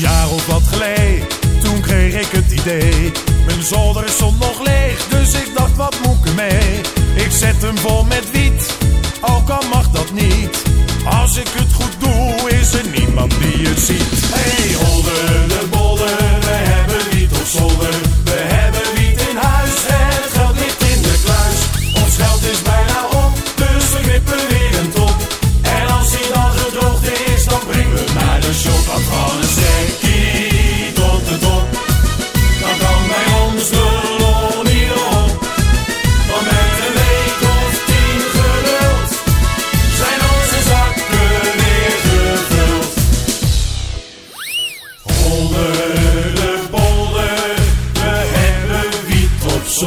jaar of wat geleden, toen kreeg ik het idee. Mijn zolder stond nog leeg, dus ik dacht wat moet ik ermee? Ik zet hem vol met wiet, al mag dat niet. Als ik het goed doe, is er niemand die het ziet.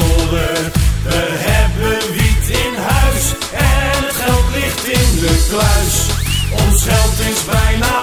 We hebben wiet in huis en het geld ligt in de kluis. Ons geld is bijna